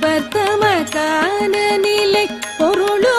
அன்பர் நிலை பொருளோ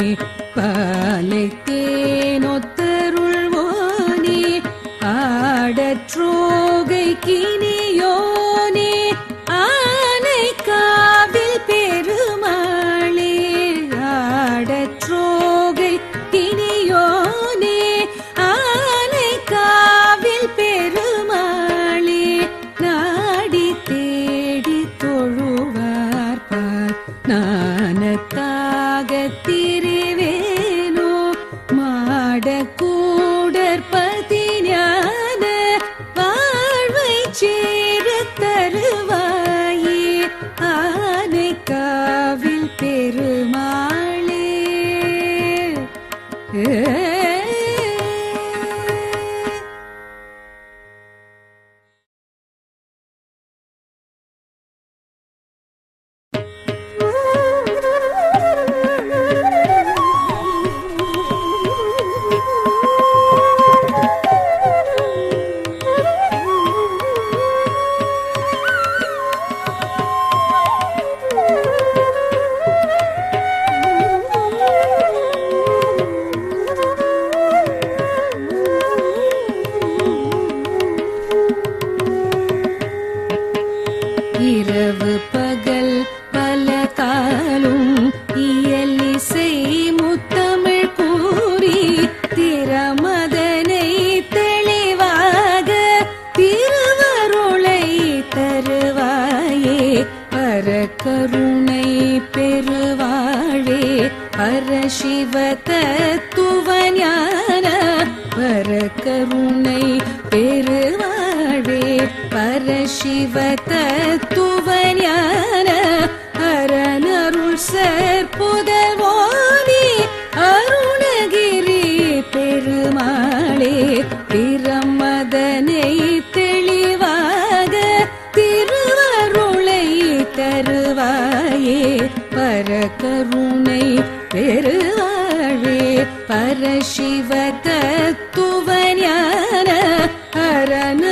புரிவோனே तरण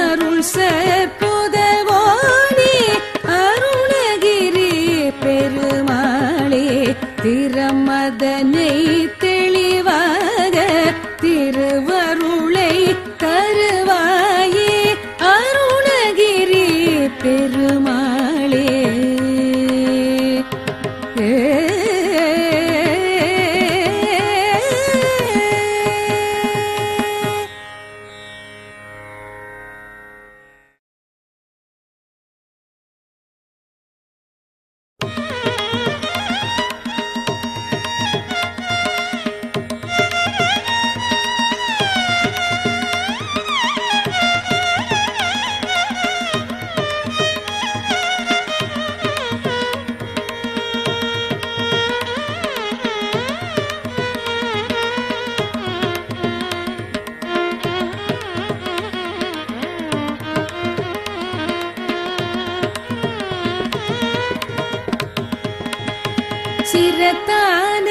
चिरतान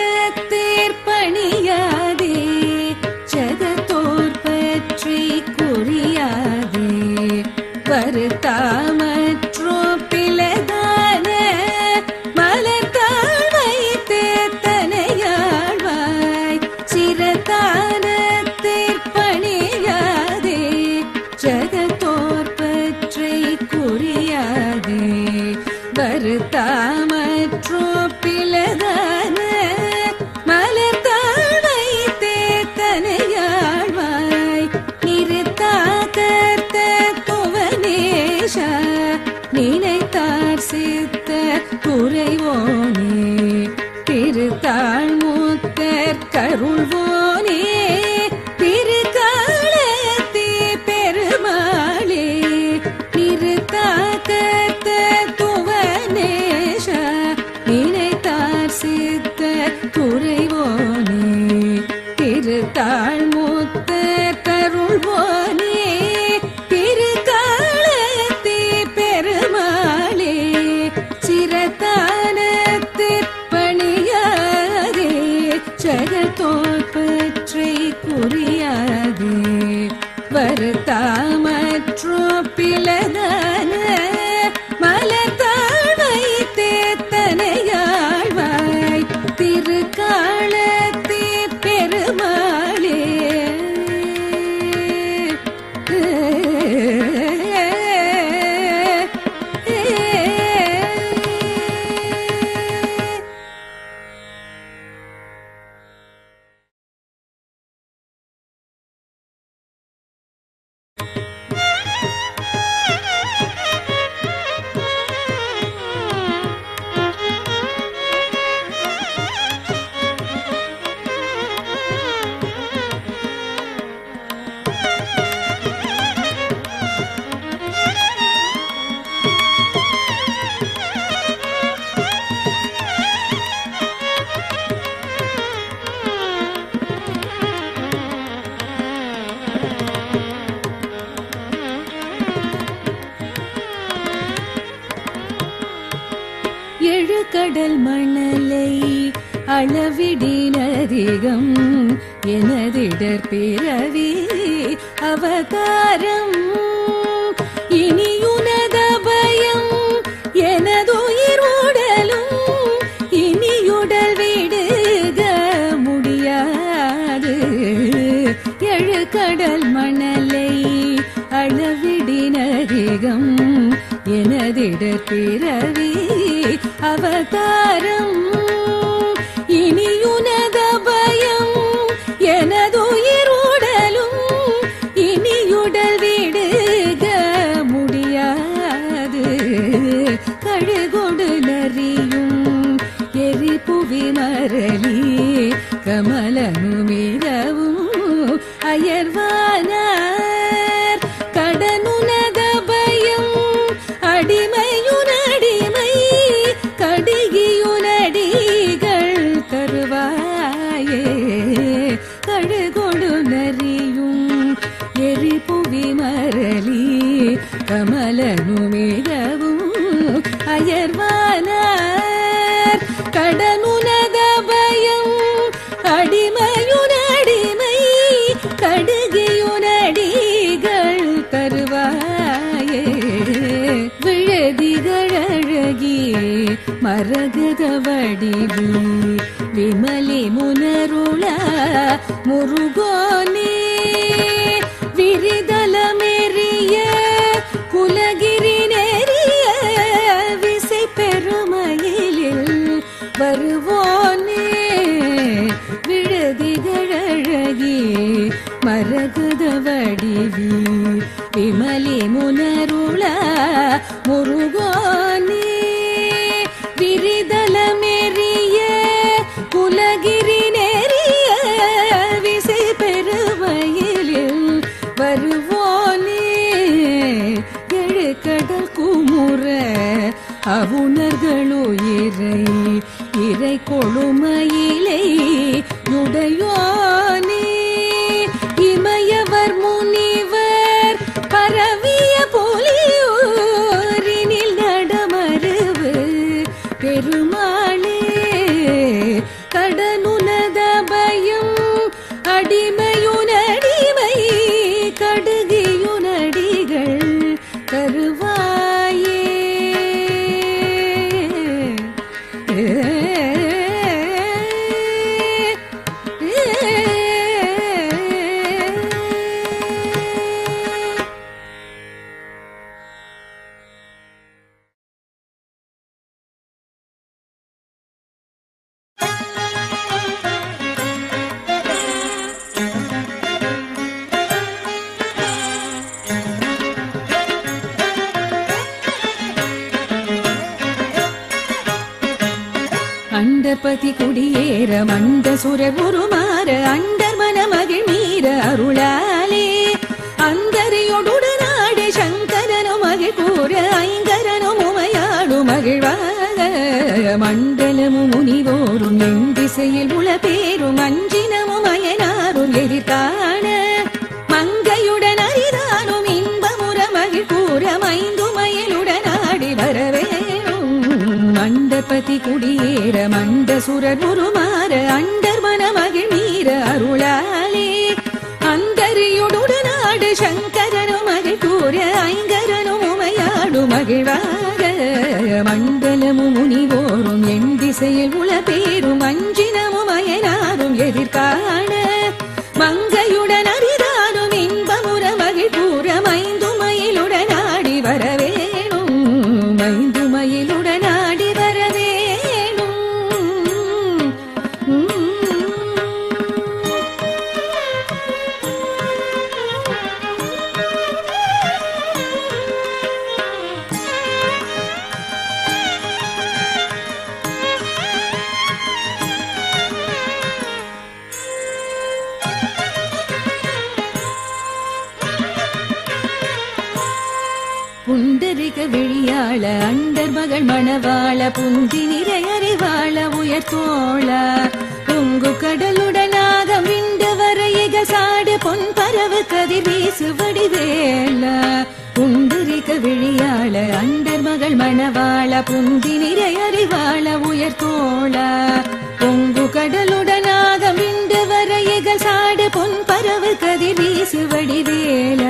கடல் மணலை அளவிடின் அதிகம் எனதிடர் பிறவி அவதாரம். இனியுனத பயம் எனதுயிர் உடலும் இனியுடல் விடுக முடியாது. எழு கடல் மணலை அளவிடின் எனதிடர் பிறவி அவதாரம் அண்டபதி குடியேற மண்ட சுர குருமாற அண்டர் மனமகிழ் மீற அருளாலே. அந்தரியோடு சங்கரனு மகிழ் கூற ஐங்கரனு உமையாடு மகிழ்வாக மண்டலமும் முனிவோரும் என் திசையில் உள பேரும் அஞ்சினமும் அயனாரும் எதிர்காண. மங்கையுடன் அரிதானும் இன்பமுற மகிழ் கூற மைந்துமயலுடன் ஆடி வரவேணும் மண்டபதி குடியே அண்டசுரர் உருமாற அண்டர் மனமகிழ் மீற அருளாலே. அந்தரியுடு நாடு சங்கரனும் மகிழ் கூற ஐங்கரனும் உமையாடு மகிழ்வாக. மண்டலமும் முனிவோரும் என் திசையில் உள பேரும் அஞ்சினமும் அயனாரும் எதிர்காண மணவாள புந்தி நிறை அறிவாள உயர்த்தோள பொங்கு கடலுடனாக விண்டு வர சாடு பொன் பரவு கதி வீசு வடிவேல புண்டரிக விழியாள அண்டர் மகள் மணவாள புந்தி நிறை அறிவாள உயர்த்தோள பொங்கு கடலுடனாக விண்டு வர சாடு பொன் பரவு கதி வீசு வடிவேல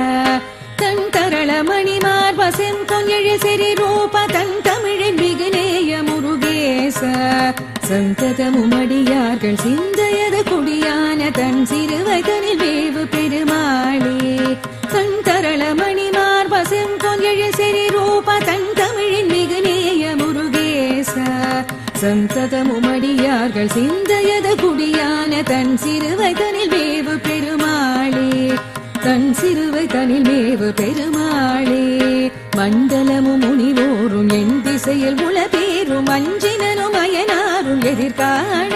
தன் தரள மணிமார் வசம் பொங்கெழு சிறி ரூப தன் சந்ததமும் அடியார்கள் சிந்தையது குடியான தன் சிறுவதனில் வேவு பெருமாளே. தன் தரள மணிமார் வசம் பொங்கெழு சிறி ரூப தன் தமிழின் மிகு நேய முருகேச. சந்ததமும் அடியார்கள் சிந்தையது குடியான தன் சிறுவதனில் வேவு பெருமாளே. தன் சிறுவை தனில் மேவு பெருமாளே. மண்டலமும் முனிவோரும் என் திசையில் உள பேரும் அஞ்சினோ அயனாரும் எதிர்காண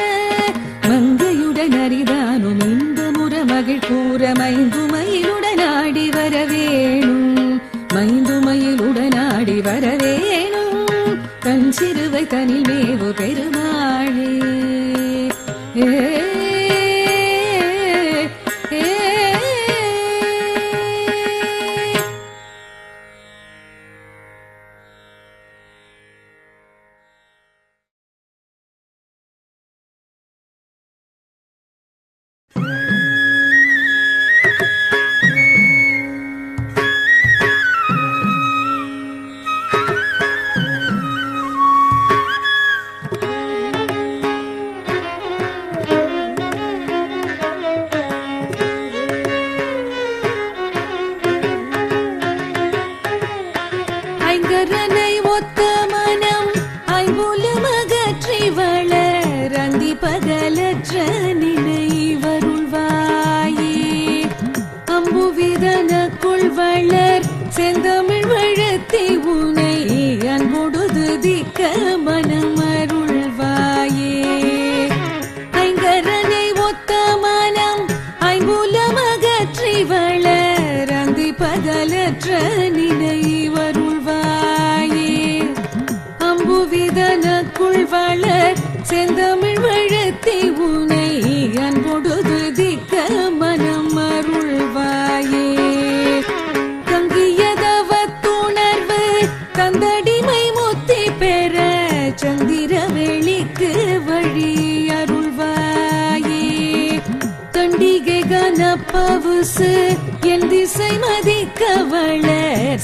மங்கையுடன் அரிதானும் இந்த முற மகிழ் கூற மைந்துமயிலுடன் ஆடி வரவேணும். மைந்துமயிலுடன் ஆடி வரவேணும். தன் சிறுவை தனில் மேவு பெருமாளே குமரனை ஒத்த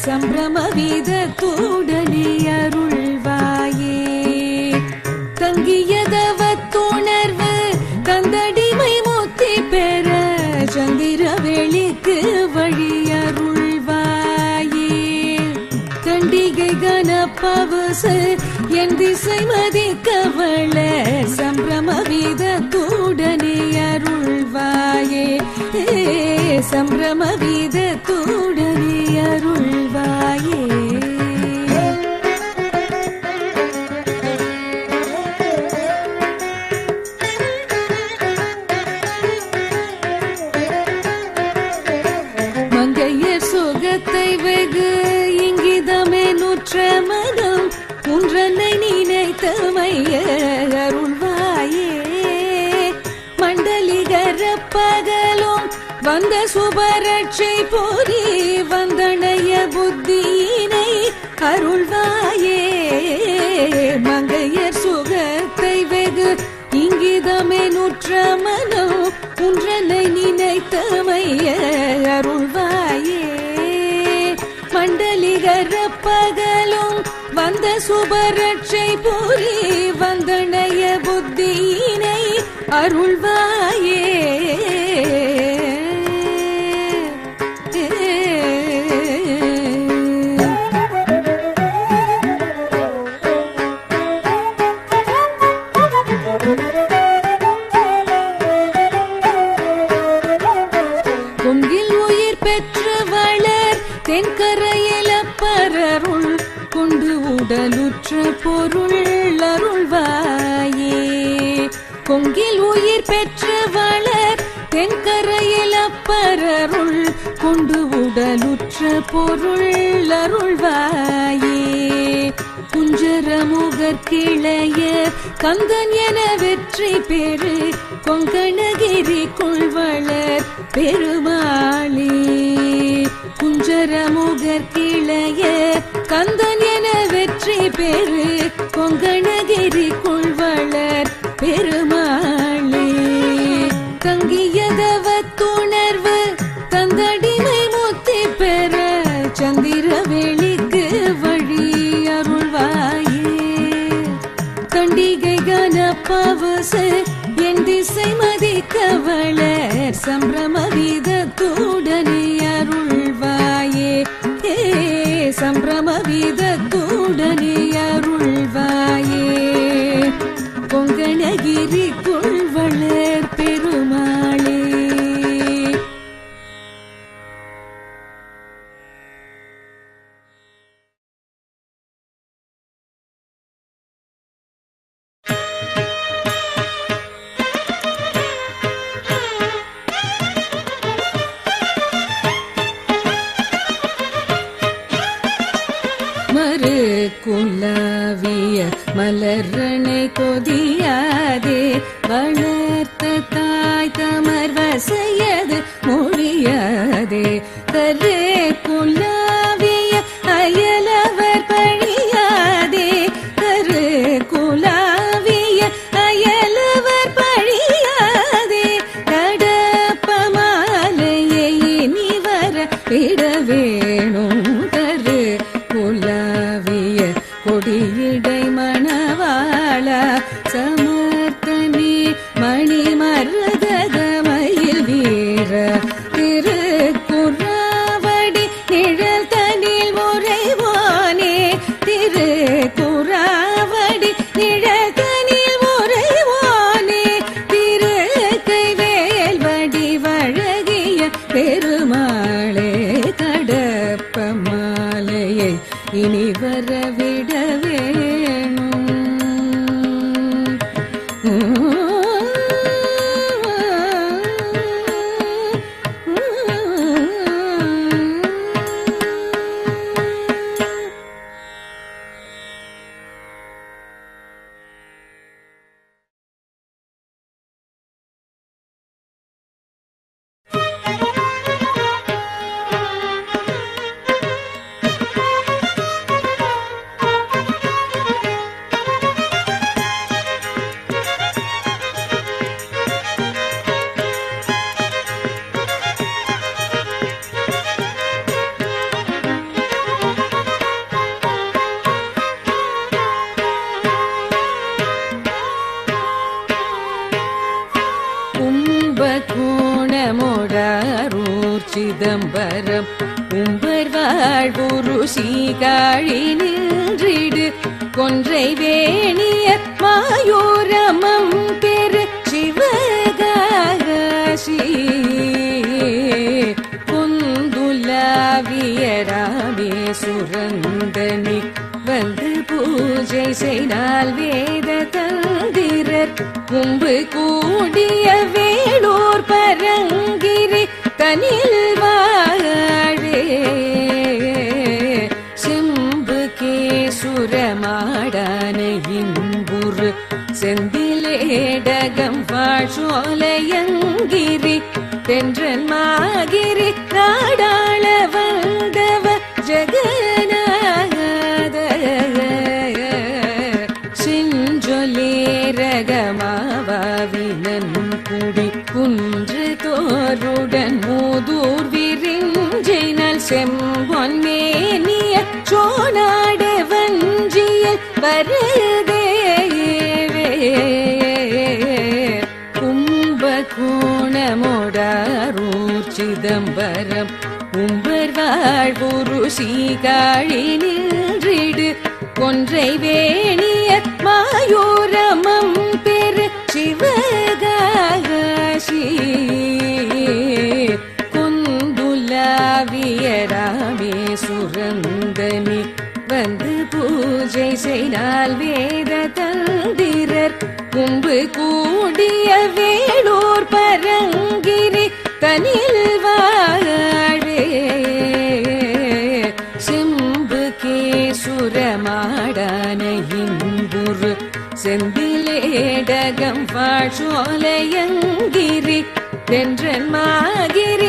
சம்பிரம வீதத்தோடனே அருள்வாயே. தங்கியதவ துணர்வு தந்தடிமை மூத்தி பெற சந்திர வெளிக்கு வழி அருள்வாயே. தண்டிகை கனப்பவசு என் திசை மதிக்கவள சம்பிரம வீதத்தோடனே அருள்வாயே. சம்பிரம வீதத்தோடனே அருள் பகலும் வந்த சுபரட்சை புரி வந்தனைய புத்தியினை அருள்வா கந்தன் என வெற்றி பெறு கொங்கணகிரி கொள்வளர் பெருமாளி. குஞ்சரமுகர் கிளைய கந்தன் என வெற்றி பெறு கொங்கணகிரி கொள்வளர் பெருமாளி. தங்கியதவ sambhramavidu செந்திலேடகம் வாழ்சோலையங்கிரி தென்றல் மாகிரி நாடாள வந்தவ ஜகநாத. சிஞ்சொலேரகமாவினன் குடி குன்று தோருடன் மூதூர் விரிஞ்சினல் செம்ம புருஷி கழி நின்றிடு கொன்றை வேணி செந்திலேடகம் பாழோலையங்கிரி தென்றன் மாகிரி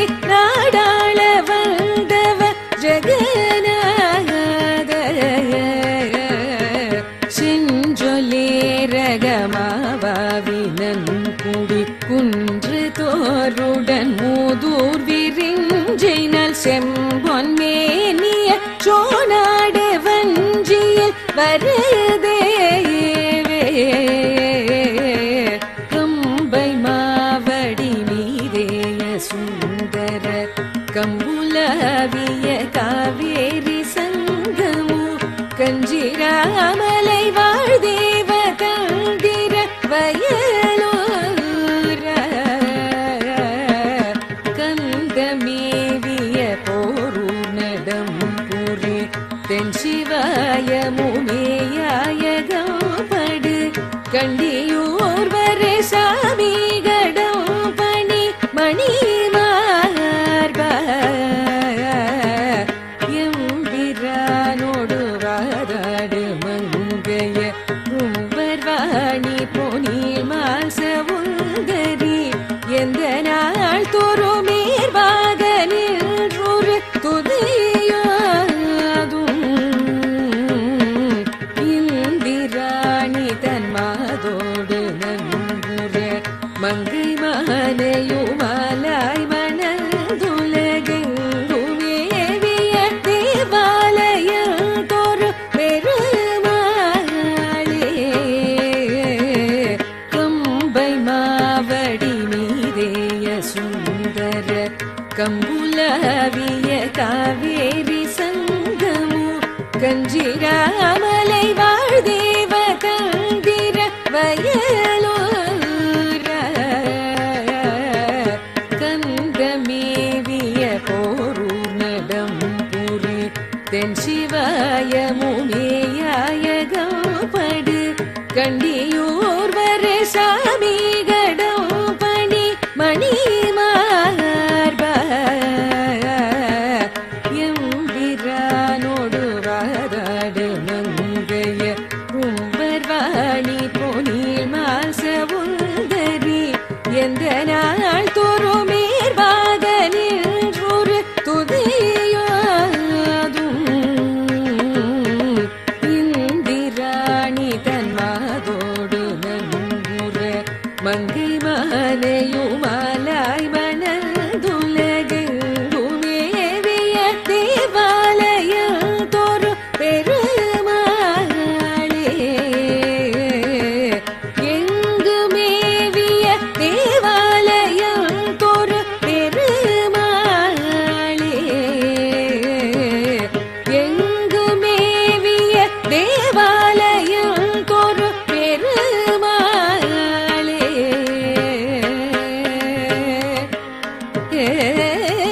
ஏ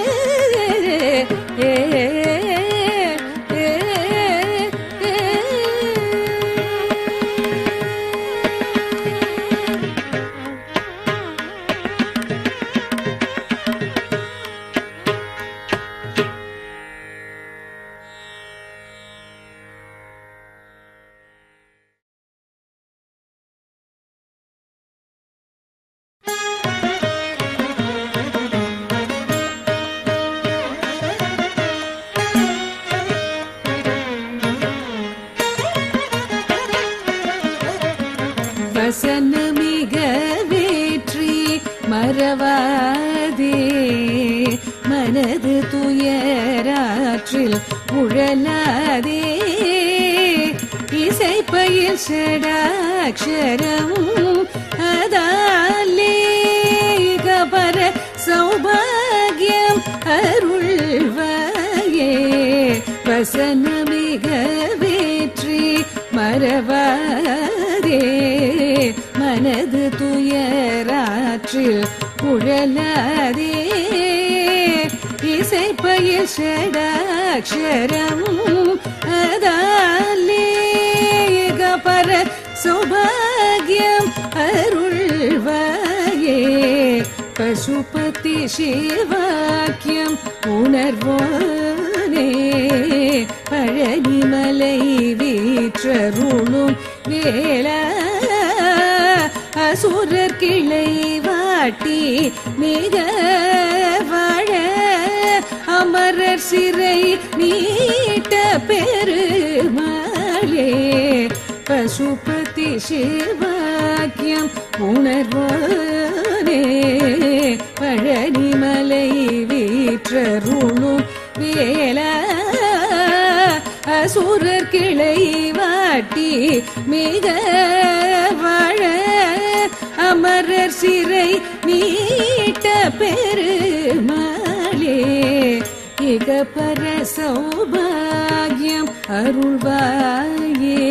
மறவாதே மனது துயராற்றில் குழலாதே இசைப்பயில் ஷடாட்சரம் அதாலே கபர சுபாகியம் அருள்வாயே. பசுபதி சிவாக்கியம் உணர்வோனே. பழனிமலை வீற்றருளும் வேள அசுரர் கிளை வாட்டி மிக வாழ அமரர் சிறை நீட்ட பெருமாளே. பசுபதி சிவாக்கியம் உணர்வானே. பழனிமலை வீற்றருளும் வேளா அசுரர் கிளை வாட்டி மிக வாழ அமரர் சிறை நீட்ட பெருமாளே. இக பர சௌபாகியம் அருள்வாயே.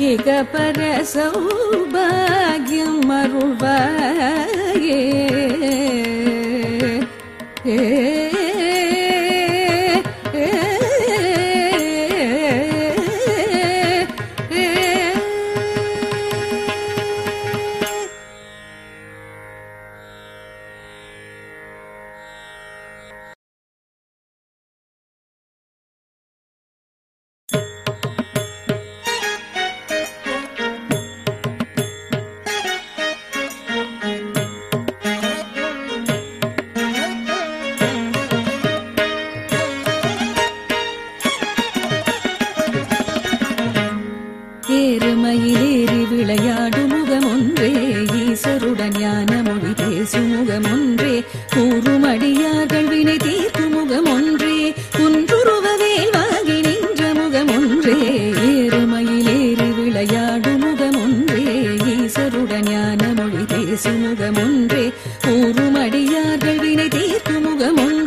இக பர சௌபாகியம் அருள்வாயே. ஏ ஈசருடன் ஞான மொழி பேசுமுகமொன்றே முகம் வினை தீர்க்குமுகமொன்றே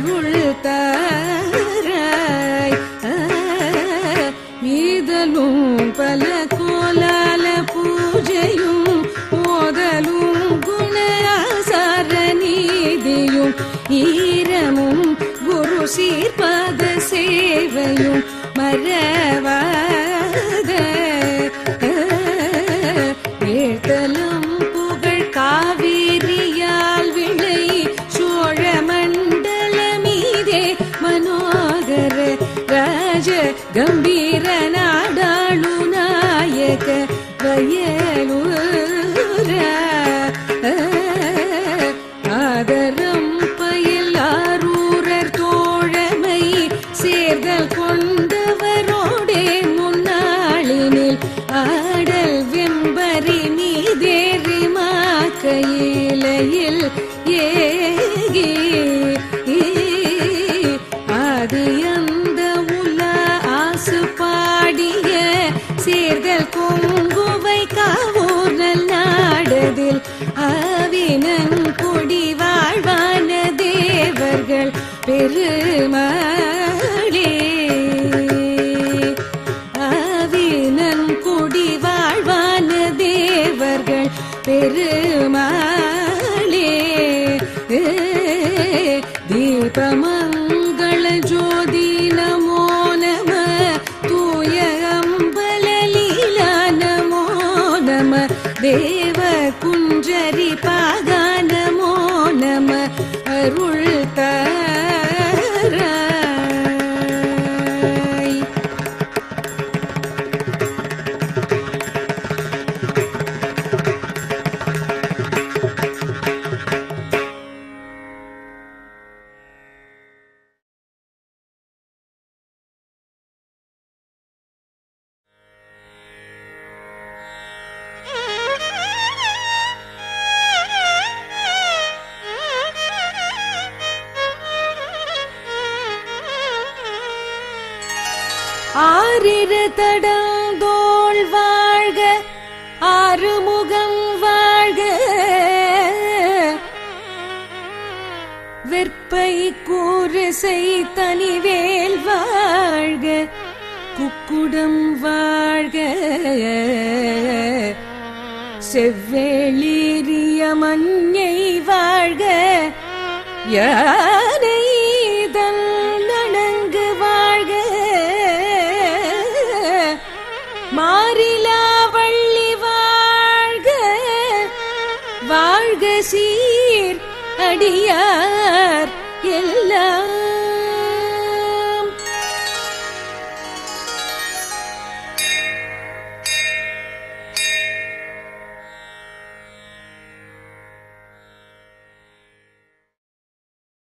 入日的耶。செவ்வேளீரிய மஞ்சை வாழ்க. யா